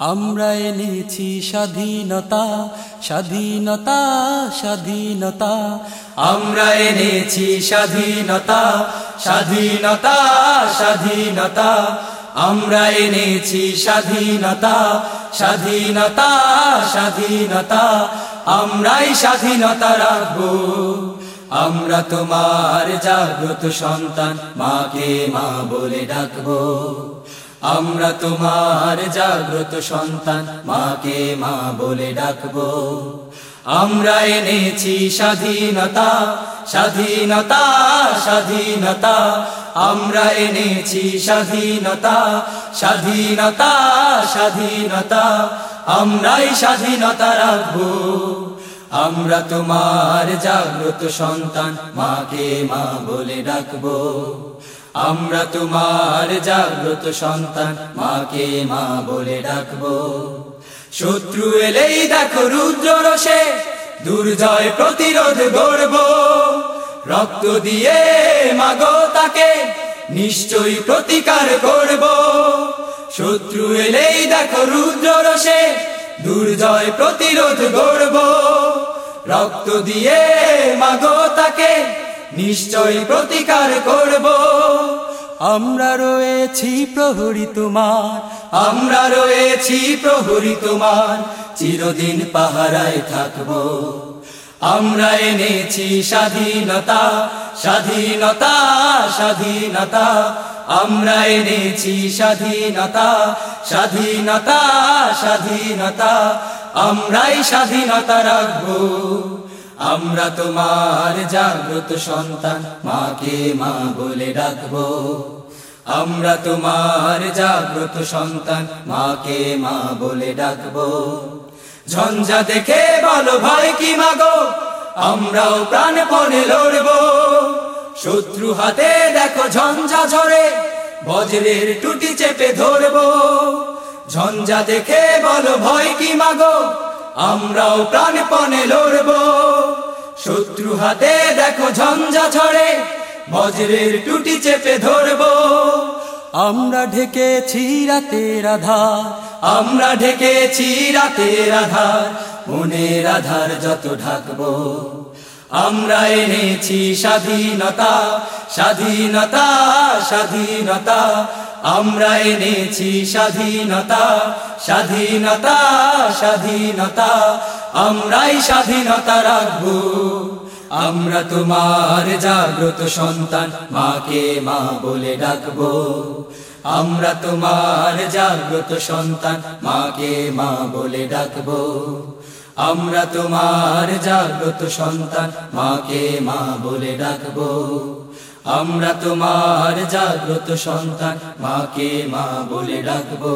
আমরা এনেছি স্বাধীনতা স্বাধীনতা স্বাধীনতা। আমরা এনেছি স্বাধীনতা স্বাধীনতা স্বাধীনতা। আমরা এনেছি স্বাধীনতা স্বাধীনতা স্বাধীনতা। আমরাই স্বাধীনতা রাখব। আমরা তোমার জাগ্রত সন্তান, মাকে মা বলে ডাকবো। আমরা তোমার জাগ্রত সন্তান, মাকে মা বলে ডাকবো। আমরা এনেছি স্বাধীনতা স্বাধীনতা স্বাধীনতা। আমরা এনেছি স্বাধীনতা স্বাধীনতা স্বাধীনতা। আমরাই স্বাধীনতা রাখব। আমরা তোমার জাগ্রত সন্তান, মাকে মা বলে ডাকবো। আমরা তোমার জাগ্রত সন্তান, মাকে মা বলে ডাকবো। শত্রু এলেই দেখো রুদ্র রসে দুর্জয় প্রতিরোধ গড়ব। রক্ত দিয়ে মাগো তাকে নিশ্চয়ই প্রতিকার করব। শত্রু এলেই দেখো রুদ্র রসে দুর্জয় প্রতিরোধ গড়ব। রক্ত দিয়ে মাগো তাকে নিশ্চয় প্রতিকার করব। আমরা রয়েছি প্রহরী তোমার, আমরা রয়েছি প্রহরী তোমার, চিরদিন পাহারায় থাকব। আমরা এনেছি স্বাধীনতা স্বাধীনতা স্বাধীনতা। আমরা এনেছি স্বাধীনতা স্বাধীনতা স্বাধীনতা। আমরাই স্বাধীনতা রাখব। আমরা তোমার জাগ্রত সন্তান, মাকে মা বলে ডাকবো। আমরা তোমার জাগ্রত সন্তান, মাকে মা বলে ডাকবো। ঝঞ্ঝা দেখে বলো ভয় কি মাগো? আমরাও প্রাণপণে লড়বো। শত্রু হাতে দেখো ঝঞ্ঝা ঝরে, বজ্রের টুটি চেপে ধরবো। ঝঞ্ঝা দেখে বলো ভয় কি মাগো? আমরাও প্রাণপণে লড়বো। শত্রু হাতে দেখো ঝঞ্ঝা ছড়ে বজ্রের টুটি চেপে ধরবো। আমরা ঢেকেছি রাতের আধার। আমরা ঢেকেছি রাতের আধার মনের আধার যত ঢাকবো। আমরা এনেছি স্বাধীনতা স্বাধীনতা স্বাধীনতা। আমরা এনেছি স্বাধীনতা স্বাধীনতা স্বাধীনতা। আমরাই স্বাধীনতা রাখব। আমরা তোমার জাগ্রত সন্তান, মাকে মা বলে ডাকবো। আমরা তোমার জাগ্রত সন্তান, মাকে মা বলে ডাকবো। আমরা তোমার জাগ্রত সন্তান, মাকে মা বলে ডাকবো। আমরা তোমার জাগ্রত সন্তান, মাকে মা বলে ডাকবো।